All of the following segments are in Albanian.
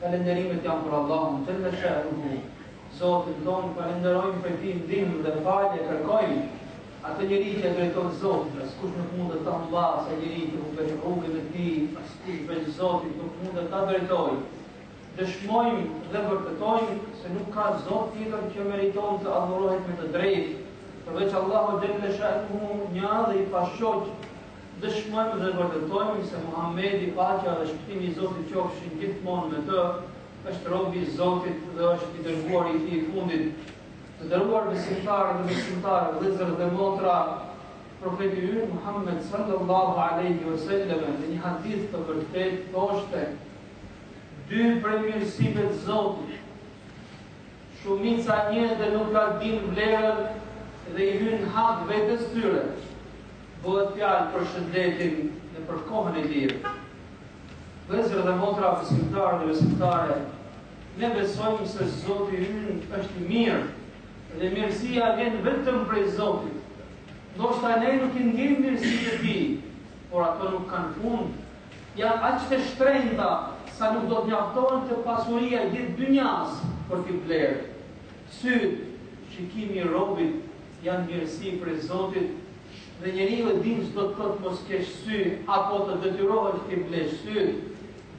Falënderimet janë për Allahun xhelle shanuhu. Zotin tonë falënderojmë prej tij ndihmë dhe falje kërkojmë. Atë njeri që e drejton Zoti, askush nuk mund ta humbasë e njeri që humbet rrugën e tij, askush veç Zotit nuk mund ta drejtojë. Dëshmojmë dhe vërtetojmë se nuk ka Zot tjetër që meriton të adhurohet me të drejtë, përveç Allahut xhelle shanuhu, një dhe i pashoq, Dëshmojmë dhe vërtetojmë se Muhamedi, paqja dhe shpëtimi i Zotit qofshin gjithmonë me të, është rob i Zotit dhe është i dërguari i Tij i fundit. Të nderuar besimtarë dhe besimtare, vëllezër dhe motra, Profeti ynë Muhammed sallallahu alejhi ve sellem në një hadith të vërtetë thoshte, Dy prej mirësive të Zotit, shumica e njerëzve nuk ia dinë vlerën dhe i hyjnë hak vetes tyre. Bëhet fjalë për shëndetin dhe për kohën e lirë. Vëllezër dhe motra besimtarë dhe besimtare, ne besojmë se Zoti ynë është i mirë dhe mirësia vjen vetëm prej Zotit. Ndoshta ne nuk i ndjejmë mirësitë e tij, por ato nuk kanë fund. Janë aq të shtrenjta sa nuk do të mjaftonte pasuria e gjithë dynjas për t'i blerë. Sytë, shikimi i robit, janë mirësi prej Zotit dhe njeriu e din ç'do të thotë mos kesh sy apo të detyrohesh t'i blesh sytë.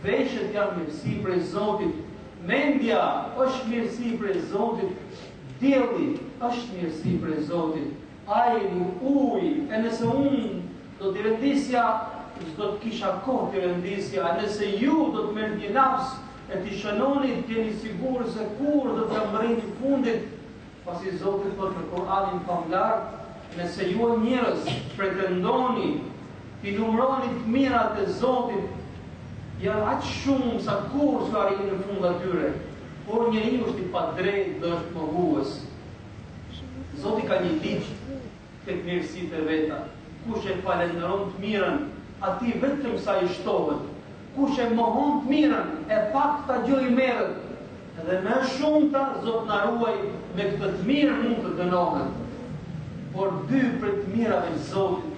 Veshët janë mirësi prej Zotit. Mendja është mirësi prej Zotit. Dielli është mirësi prej Zotit. Ajri, uji, e nëse unë do t'i rendisja, s'do të kisha kohë t'i rendisja, e nëse ju do të merrni një laps, e t'i shënoni të jeni sigur se kurrë s'do të mbërrinit te fundi, pasi Zoti thotë në Kur'anin famëlartë, nëse ju o njerëz pretendoni t'i numëroni të mirat e Zotit, janë aq shumë sa kurrë s'u arrini në fund atyre, por njeriu është i padrejtë dhe është mohues. Zoti ka një ligj, tek mirësitë e veta, kush e falënderon të mirën, atij vetëm sa i shtohet, kush e mohon të mirën, e pakta gjë i merret, dhe më e shumta, Zot na ruaj, me këtë të mirë mund të dënohet. Por dy prej të mirave të Zotit,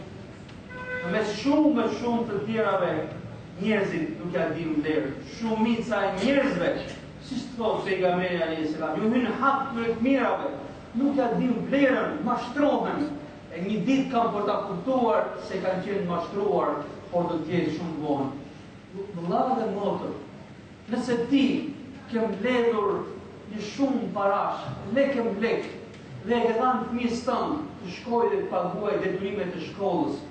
në mes shumë e shumë të tjerave, njerëzit nuk ja dinë vlerën, shumica e njerëzve, siç thotë pejgamberi alejhi selam, ju hyn hak prej të mirave, Nuk ja dinë vlerën, mashtrohen, e një ditë kanë për ta kuptuar se kanë qenë mashtruar, por do të jetë shumë vonë. Vëlla dhe motër, nëse ti ke mbledhur një shumë parash, lek e mlek, dhe e ke dhënë fëmijës tënd të shkojë dhe të paguajë detyrimet e shkollës,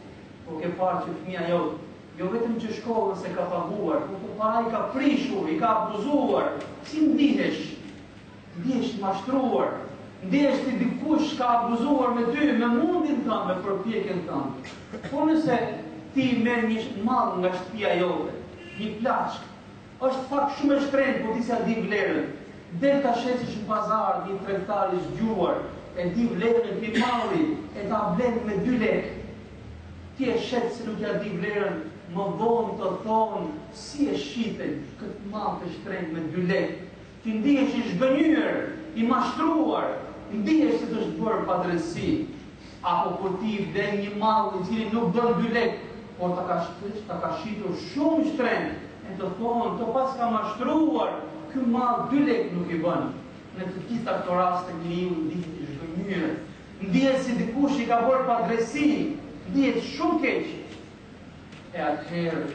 po ke parë që fëmija jot, jo vetëm që shkollën se ka paguar, po ato para i ka prishur, i ka abuzuar, si ndihesh? Ndihesh i mashtruar, ndihesh se dikush ka abuzuar me ty, me mundin tënd, me përpjekjen tënde. Po nëse ti merr një mall nga shtëpia jote, një plaçkë, është në fakt shumë e shtrenjtë, por ti s'ia di vlerën. Del ta shesish në pazar një tregtar i zgjuar, e di vlerën e këtij malli, e ta blen me dy lekë. Ti e shet se nuk ia di vlerën, më vonë të thonë si e shite këtë mall të shtrenjtë me dy lekë. Ti ndihesh i zhgënjyer, i mashtruar, ndihesh se të është bërë padrejtësi, apo kur ti blen një mall i cili nuk bën dy lekë, por ta ka shitur shumë shtrenjtë e të thonë të paska mashtruar, ky mall dy lekë nuk i bën. Në të gjitha këto raste njeriu ndihet i zhgënjyer, ndihet se dikush i ka bërë padrejtësi, ndihet shumë keq. E atëherë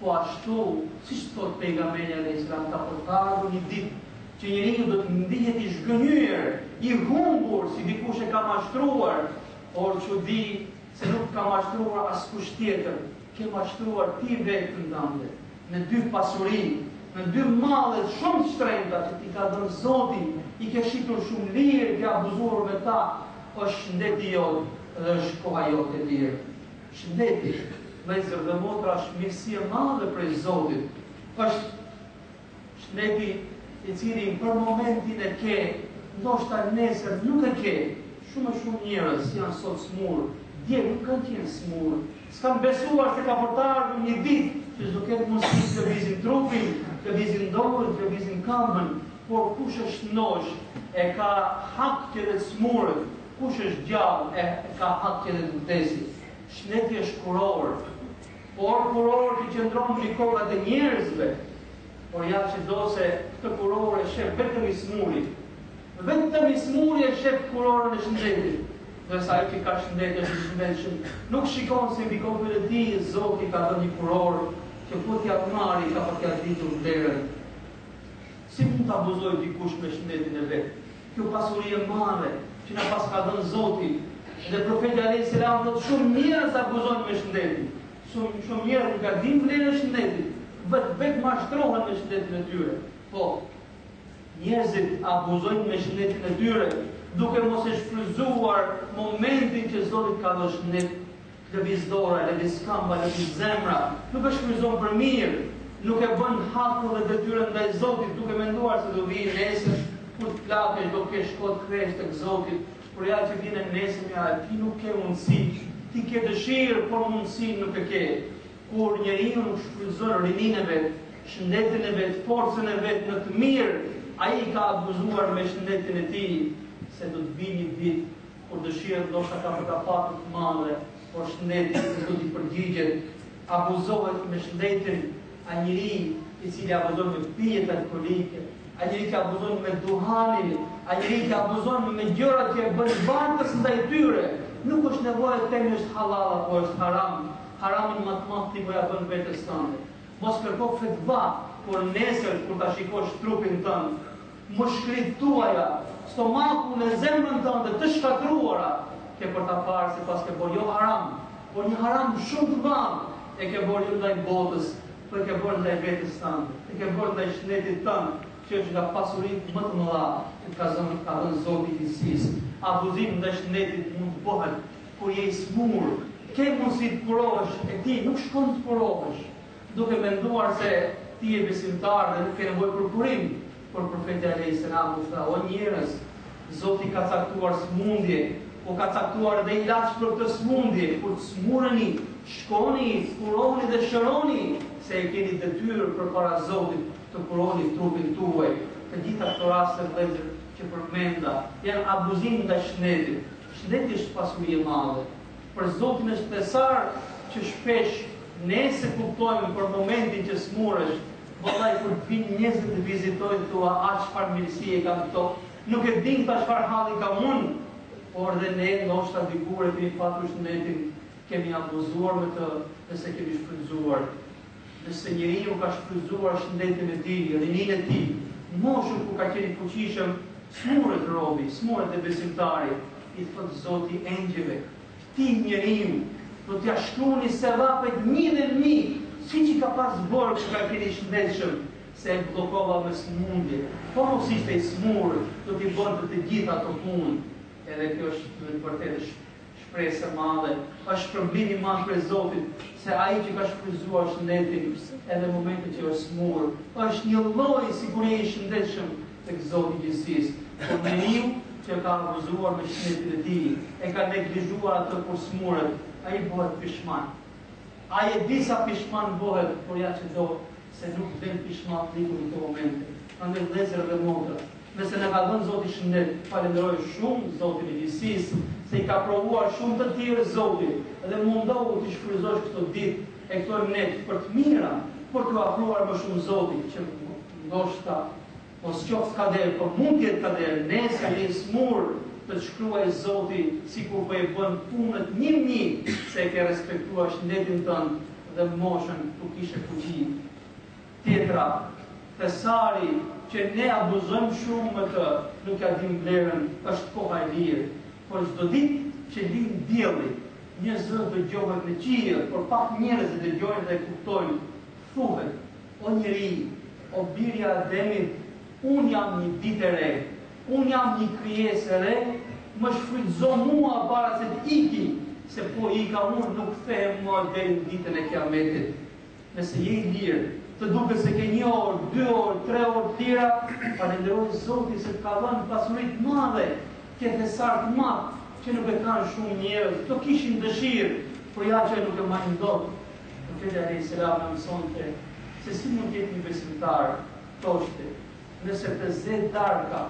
Po ashtu, siç thotë Pejgamberi alejhi selam ka për të ardhur një ditë që njeriu do të ndihet i zhgënjyer, i humbur se dikush e ka mashtruar, por çudi se nuk të ka mashtruar askush tjetër, ke mashtruar ti veten tande, me dy pasuri, me dy malle shumë të shtrenjta që t'i ka dhënë Zoti, i ke shitur shumë lirë, ke abuzuar me ta, është shëndeti jot dhe është koha jote e lirë. Shëndeti, vëllezër dhe motra është mirësi e madhe prej Zotit, është shëndeti i cili për momentin e ke, ndoshta nesër nuk e ke, shumë e shumë njerëz janë sot smur, dje nuk kanë qenë smur, s'kanë besuar se ka për të ardhur një ditë që s'do kenë mundësi të lëvizin trupin, të lëvizin dorën, të lëvizin këmbën, por kush është shnosh e ka hak që edhe të smuret, Kush është gjallë e ka hak që edhe të vdesi. Shneti është kurorë, por kurorë që qëndron mbi kokat e njerëzve. Por ja që do se këtë kurorë e shef vetëm i smuri. Vetëm i smuri e shef kurorën e shëndetit. Ndërsa ai që ka shëndet është i shëndetshëm, nuk shikon se mbi kokën e tij Zoti ka dhënë një kurorë që po t'ia marri ka për t'ia ditur vlerën. Si mund t'abuzojë dikush me shëndetin e vet? Kjo pasuri e madhe që na paska dhënë Zoti dhe Profeti alejhi selam thotë shumë njerëz abuzojnë me shëndetin. Shumë shumë njerëz nuk e dinë vlerën e shëndetit, vetë vetë mashtrohen me shëndetin e tyre. Po, njerëzit abuzojnë me shëndetin e tyre, duke mos e shfryzuar momentin që Zoti t'ka dhënë shëndet, Lëviz dora, lëviz këmba, lëviz zemra, nuk e shfrytëzon për mirë, nuk e bën hakun dhe detyrën ndaj Zotit, duke menduar se do vijë nesër, kur të plakesh do kesh kohë të kthehesh tek Zoti, por ja që vjen e nesërmja e ti nuk ke mundësi, ti ke dëshirë, por mundësi nuk e ke. Kur njeriu nuk shfrytëzon rininë e vet, shëndetin e vet, forcën e vet në të mirë, ai ka abuzuar me shëndetin e tij, se do të vijë një ditë kur dëshirën ndoshta ka për ta patur të madhe, por shëndeti nuk do t'i përgjigjet. Abuzohet me shëndetin ai njeri i cili abuzon me pijet alkoolike, ai njeri që abuzon me duhanin, ai njeri që abuzon me gjërat që e bëjnë vartës ndaj tyre. Nuk është nevojë të themi është hallall apo është haram. Haramin më të madh ti po ja bën vetes tënde. Mos kërko fetva, por nesër kur ta shikosh trupin tënd, Mushkëritë tuaja, stomakun e zemrën tënde të shkatërruara ke për ta parë se paske bërë jo haram, por një haram shumë të madh e ke bërë jo ndaj botës, po e ke bërë ndaj vetes tënde, e ke bërë ndaj shëndetit tënd që është nga pasuritë më të mëdha që të ka zënë, ka dhënë Zoti i gjithësisë. Abuzim ndaj shëndetit mund të bëhet kur je i smur, ke mundësi të kurohesh e ti nuk shkon të kurohesh. Duke menduar se ti je besimtar dhe nuk ke nevojë për kurim, por Profeti alejhi selam u thotë, O njerëz, Zoti ka caktuar sëmundje, po ka caktuar edhe ilaç për këtë sëmundje, kur të sëmureni, shkoni, kurohuni dhe shëroni, se e keni detyrë përpara Zotit të kuroni trupin tuaj. Të gjitha këto raste, vëllezër, që përmenda, janë abuzim ndaj shëndetit. Shëndeti është pasuri e madhe. Për zotin është thesar që shpesh ne se kuptojmë por momentin që smuresh vëllai kur të vijnë njerzit t'të vizitojnë thua ah çfar mirësie kanë këto nuk e din këta çfar halli kam unë por dhe ne ndoshta dikur e kemi patur shëndetin kemi abuzuar me të dhe se kemi shfrytëzuar Nëse njeriu ka shfrytëzuar shëndetin e tij, rininë e tij, moshën kur ka qenë i fuqishëm, smuret robi, smuret dhe besimtari, i thotë Zoti engjëjve, Këtij njeriu do t'ia shkruni sevapet një më një, siç i ka pas bërë kur ka qenë i shëndetshëm, se e bllokova me sëmundje, po mos ishte i smurë, do t'i bënte të gjitha ato punë. Edhe kjo është me të vërtetë. Shpresë e madhe është shpërblim i madh prej Zotit, se Ai që ka shfrytëzuar shëndetin edhe në momentet që është smur, është njëlloj sikur je i shëndetshëm tek Zoti i gjithësisë. Por njeriu që ka abuzuar me shëndetin e tij, e ka neglizhuar atë kur smuret, ai bëhet pishman. Ai e di sa pishman bëhet, por ja që do, se nuk vlen pishmallëku në këto momente. Prandaj vëllezër dhe motra, Nëse na ka dhënë Zoti shëndet, falënderoje shumë Zotin e Gjithësisë se i ka provuar shumë të tjerë Zoti dhe mundohu t'i shfrytëzosh këto ditë e këto net për të mira, për t'u afruar më shumë Zotit që ndoshta mos qoftë kader, por mund të jetë kader, nesër je smur të të shkruajë Zoti sikur po i bën punët një-një se e ke respektuar shëndetin tënd dhe moshën kur kishe fuqi. Tjetra, thesari që ne abuzojmë shumë me të nuk ia dimë vlerën është koha e lirë. Por çdo ditë që lind dielli, një zë dëgjohet në qiell, por pak njerëz e dëgjojnë dhe e kuptojnë. Thuhet, O njeri, o bir i Ademit, unë jam një ditë e re, unë jam një krijesë e re, më shfrytëzo mua para se të iki, se po ika unë nuk kthehem më deri në ditën e Kiametit. Nëse je i lirë, të duket se ke një orë, dy orë, tre orë të lira, falënderoje Zotin se të ka dhënë pasuri të madhe, ke thesar të madh që nuk e kanë shumë njerëz, do kishin dëshirë, por ja që nuk e marrin dot. Profeti alejhi selam e mësonte se si mund të jetë një besimtar, thoshte, Nëse të ze darka,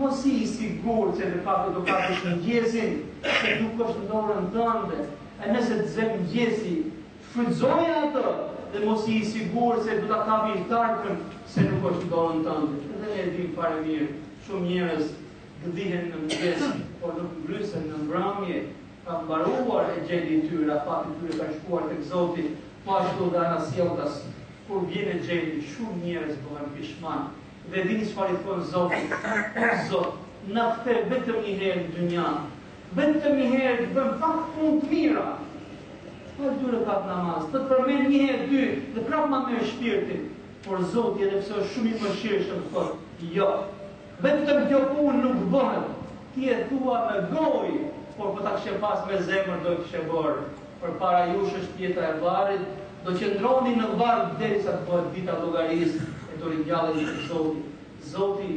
mos ji i sigurt se të paktën do kapësh mëngjesin, se nuk është në dorën tënde, e nëse të ze mëngjesi, Shfrytëzoje atë dhe mos ji i sigurt se do ta kapim darkën se nuk është n'dorën tënde. Edhe ne e dimë fare mirë, shumë njerëz gdhihen në mëngjes, por nuk ngrysen në mbrëmje. Ka mbaruar exheli i tyre, afati i tyre ka shkuar tek Zoti, po ashtu dhe anasjelltas. Kur vjen exheli, shumë njerëz bëhen pishman. Dhe e dini çfarë i thonë Zotit? O Zot, na kthe vetëm njëherë në dynja. Vetëm një herë të bëj pak punë të mira. Fal dy rekat namaz, të të përmend një herë ty dhe prapë ma merr shpirtin. Por Zoti edhe pse është shumë i mëshirshëm thotë, jo. Vetëm kjo punë nuk bëhet. Ti e thua me gojë, por po ta kishe pas me zemër do e kishe bërë. Përpara jush është jeta e varrit, do qëndroni në varr derisa të bëhet dita e llogarisë e do ringjalleni tek Zoti. Zoti.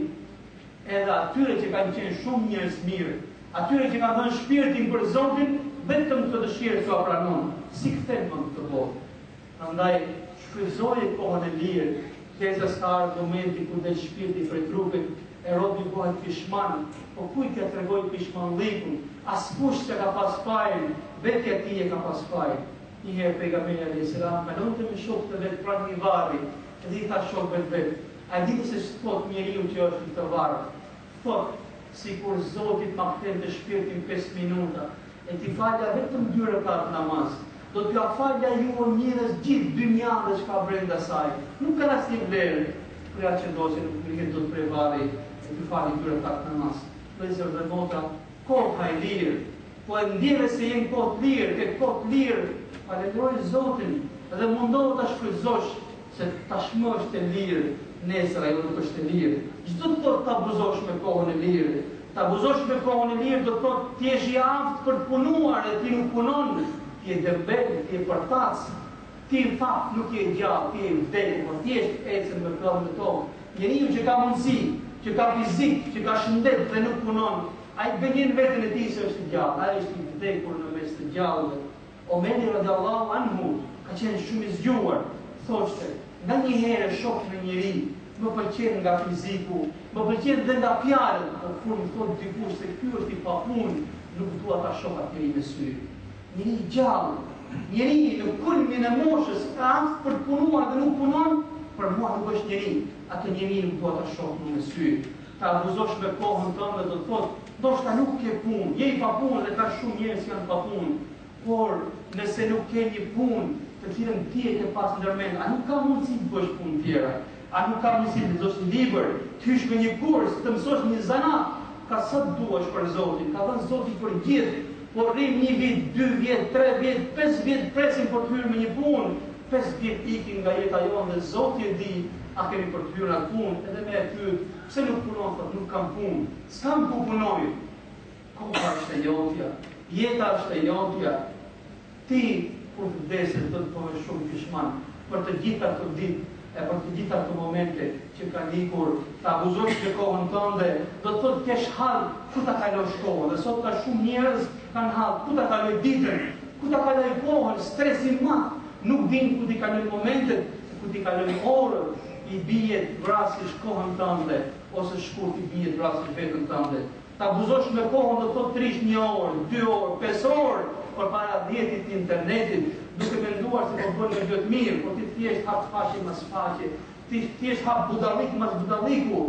Edhe atyre që kanë qenë shumë njerëz të mirë, atyre që kanë dhënë shpirtin për Zotin, vetëm këtë dëshirë s'ua pranon, s'i kthen më në këtë botë. Prandaj, shfrytëzoje kohën e lirë, ndërsa s'ka ardhur momenti kur del shpirti prej trupit, e robi bëhet pishman, po kujt t'ia tregojë pishmanllikun, askush s'e ka pas fajin, vetja e tij e ka pas fajin. Njëherë pejgamberi alejhi selam kalonte me shokët e vet pranë një varri dhe i tha shokëve të vet, A e dini se ç'thotë njeriu që është në varr? Thotë, Sikur Zoti të ma kthente shpirtin pesë minuta, e t'i falja vetëm dy rekat namaz, do t'jua falja juve njerëz gjithë dynjanë dhe ç'ka brenda saj. Nuk kanë asnjë vlerë. Por ja që tash nuk ngrihet dot prej varrit, e t'i fali dy rekat namaz. Vëllezër dhe motra, koha e lirë. Po e ndjeve se je në kohë të lirë, ke kohë të lirë, falënderoj Zotin dhe mundohu ta shfrytëzosh. Se tashmë është e lirë, nesër ajo nuk është e lirë. Ç'do të thotë të abuzosh me kohën e lirë? Të abuzosh me kohën e lirë do të thotë të jesh i aftë për të punuar e ti nuk punon, ti je dembel, ti je përtac. Ti në fakt nuk je i gjallë, ti je i vdekur, po thjesht ecën me këmbë në tokë. Njeriu që ka mundësi, që ka fizik, që ka shëndet dhe nuk punon, ai gënjen veten e tij se është i gjallë, ai është i vdekur në mes të gjallëve. Omeri radijallahu anhu ka qenë shumë i zgjuar, thoshte, Nganjëherë shoh një njeri, më pëlqen nga fiziku, më pëlqen dhe nga fjalët, por kur më thotë dikush se ky është i papunë, nuk dua ta shoh atë njeri me sy. Njeri i gjallë, njeri në kulmin e moshës, i aftë për të punuar dhe nuk punon, për mua nuk është njeri, atë njeri nuk dua ta shoh më me sy. Të abuzosh me kohën tënde do të thotë, ndoshta nuk ke punë, je i papunë dhe ka shumë njerëz janë pa punë, por nëse nuk ke një punë të cilën ti e ke pas ndër mend, a nuk ka mundësi të bësh punë tjera, a nuk ka mundësi të lexosh një libër, të hysh në një kurs, të mësosh një zanat, ka sa të duash për Zotin, ka dhënë Zoti për gjithë, po rrimë një vit, dy vjet, tre vjet, pesë vjet presim për të hyrë në një punë, Pesë vjet ikin nga jeta jonë dhe zoti e di a kemi për të hyrë në atë punë edhe kur e pyet pse nuk punon thotë nuk kam punë s'kam ku punoj koha është e jotja jeta është e jotja ti kur të vdesësh do të bëhesh shumë pishman për të gjitha këto ditë e për të gjitha këto momente që kanë ikur, të abuzosh me kohën tënde, do të thotë të kesh hall ku ta kalosh kohën dhe sot ka shumë njerëz kanë hall ku ta kalojë ditën, ku ta kalojë kohën, stres i madh, nuk dinë ku t'i kalojnë momentet, ku t'i kalojnë orët, i bie të vrasësh kohën tënde ose shkurt i bie të vrasësh veten tënde. Të abuzosh me kohën do të thotë të rrish një orë, dy orë, pesë orë përpara rrjetit të internetit, duke menduar se po bën një gjë të mirë, por ti thjesht hap faqe pas faqe, Ti thjesht hap budallik mas budalliku,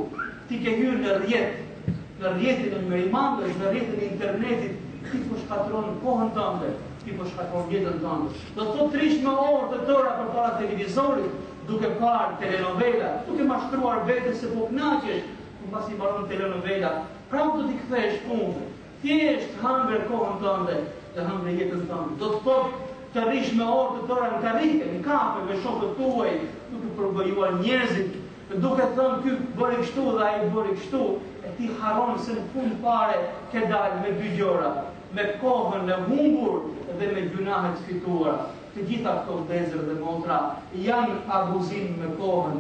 ti ke hyrë në rrjet, në rrjetin e merimangës, në rrjetin e internetit, ti po shkatërron kohën tënde, ti po shkatërron jetën tënde. Do të thotë të rrish me orë të tëra përpara televizorit, duke parë telenovela, duke mashtruar veten se po kënaqesh, por pasi mbaron telenovela, prapë do t'i kthehesh punëve, Thjesht hëngre kohën tënde, dhe hëngre jetën tënde. Do të thotë të rrish me orë të tëra në karrige, në kafe, me shokët tuaj, duke përgojuar njerëzit, duke thënë ky bëri kështu dhe ai bëri kështu, e ti harron se në fund fare ke dalë me dy gjëra, me kohën e humbur dhe me gjunahe të fituara. Të gjitha këto vëllezër dhe motra janë abuzim me kohën.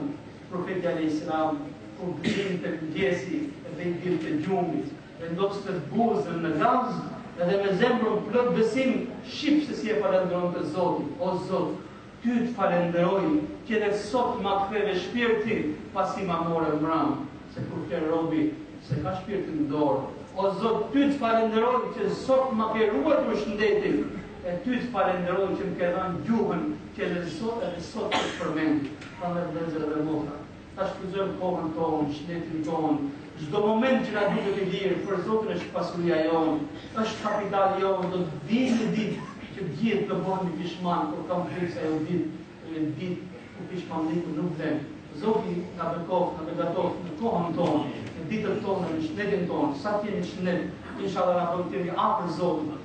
Profeti alejhi selam kur gdhinte mëngjesi dhe i dilte gjumit, Vendoste buzën në gaz edhe me zemrën plot besim shif se si e falënderonte Zotin, O Zot, Ty të falënderoj që edhe sot ma ktheve shpirtin pasi ma more mbrëmë, se kur fle robi s'e ka shpirtin në dorë. O Zot, Ty të falënderoj që sot ma ke ruajtur shëndetin e Ty të falënderoj që më ke dhënë gjuhën që edhe sot, edhe sot të përmend. Prandaj vëllezër dhe motra, Ta shfrytëzojmë kohën tonë, shëndetin tonë, çdo moment që na duket i lirë, për Zotin është pasuria jonë, është kapitali jonë, do të vijë një ditë që të gjithë do bëhemi pishmanë, por kam frikë se ajo ditë është një ditë ku pishmanlliku nuk vlen. Zoti na bekoftë, na begatoftë në kohën tonë, në ditët tona, në shëndetin tonë, sa të jemi në shëndet, inshallah na bën të jemi afër Zotit.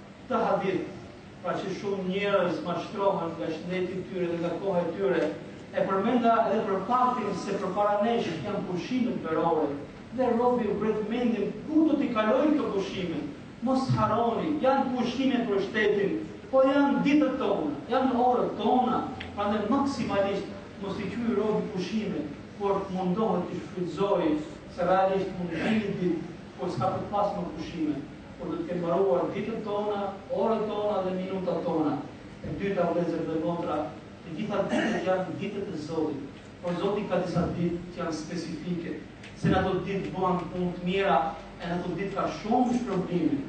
Këtë hadith, pra që shumë njerëz mashtrohen nga shëndeti i tyre dhe nga koha e tyre, e përmenda edhe për faktin se përpara nesh janë pushimet verore dhe robi vret mendjen ku do t'i kalojë këto pushime. Mos harroni, janë pushime për shtetin, po janë ditët tona, janë orët tona, prandaj maksimalisht mos i quajë robi pushime, por të mundohet t'i shfrytëzojë, se realisht mund të vijë një ditë kur s'ka për të pasur më pushime. Kur do të kenë mbaruar ditët tona, orët tona dhe minutat tona? E dyta, vëllezër dhe motra, të gjitha ditët janë ditë të Zotit, por Zoti ka disa ditë që janë specifike, se në ato ditë bëhen punë të mira e në ato ditë ka shumë shpërblime.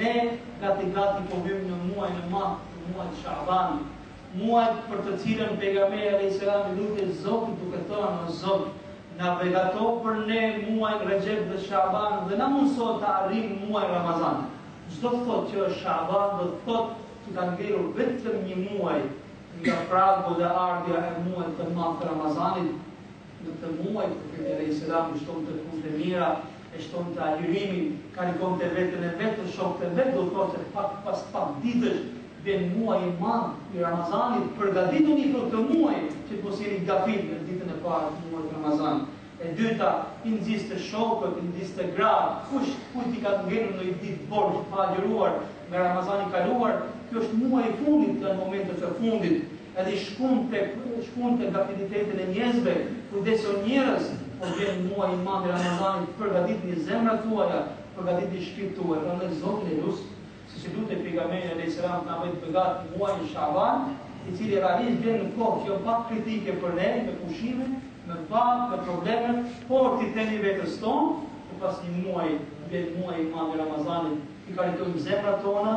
Ne gati gati po vijmë në muajin e madh, në muajin e Shaabanit. Muaj për të cilën Pejgamberi alejhisselam i lutej Zotit duke thënë, O Zot, na begato për ne muajin Rexhep dhe Shaaban dhe na mundëso ta arrijmë muajin Ramazan. Ç'do të thotë që është Shaaban do të thotë që ka ngelur vetëm një muaj nga pragu dhe ardhja e muajit të madh të Ramazanit, Në këtë muaj, kur Profeti alejhi selam i shtonte punët e mira, e shtonte agjërimin, kalitonte veten e vet dhe shokët e vet, do të thotë se pas pak ditësh vjen muaji i madh i Ramazanit, përgatituni për këtë muaj që të mos jeni gafilë në ditën e parë të muajit të Ramazanit. E dyta, i nxiste shokët, i nxiste gratë, kush kujt i ka ngelur ndonjë ditë borxh pa agjëruar nga Ramazani i kaluar, ky është muaji i fundit, janë momentet e fundit. Edhe i shkund, shkund gafilitetin e njerëzve, kujdes o njerëz, po vjen muaji i madh i Ramazanit, përgatitni zemrat tuaja, përgatitni shpirtin tuaj, prandaj Zotin e lus, siç i lutej Pejgamberi alejhi selam të na bëjë të begatë muajin Shaaban, i cili realisht vjen në kohë që jon pak kritike për ne, me pushime, me vapë, me probleme, por t'i themi vetes tonë, që pas një muaji vjen muaji i madh i Ramazanit, t'i kalitojmë zemrat tona,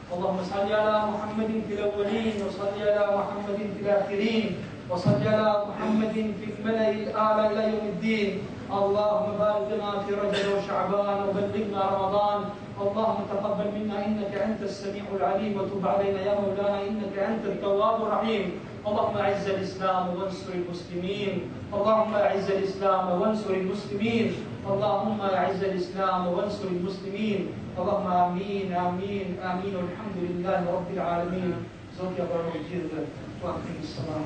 اللهم صل على محمد في الأولين وصل على محمد في الآخرين وصل على محمد في الملأ الأعلى إلى يوم الدين اللهم بارك لنا في رجل وشعبان وبلغنا رمضان اللهم تقبل منا انك انت السميع العليم وتب علينا يا مولانا انك انت التواب الرحيم اللهم اعز الاسلام وانصر المسلمين اللهم اعز الاسلام وانصر المسلمين اللهم اعز الاسلام وانصر المسلمين اللهم امين امين امين الحمد لله رب العالمين زوجي ابو الجيد واقم الصلاه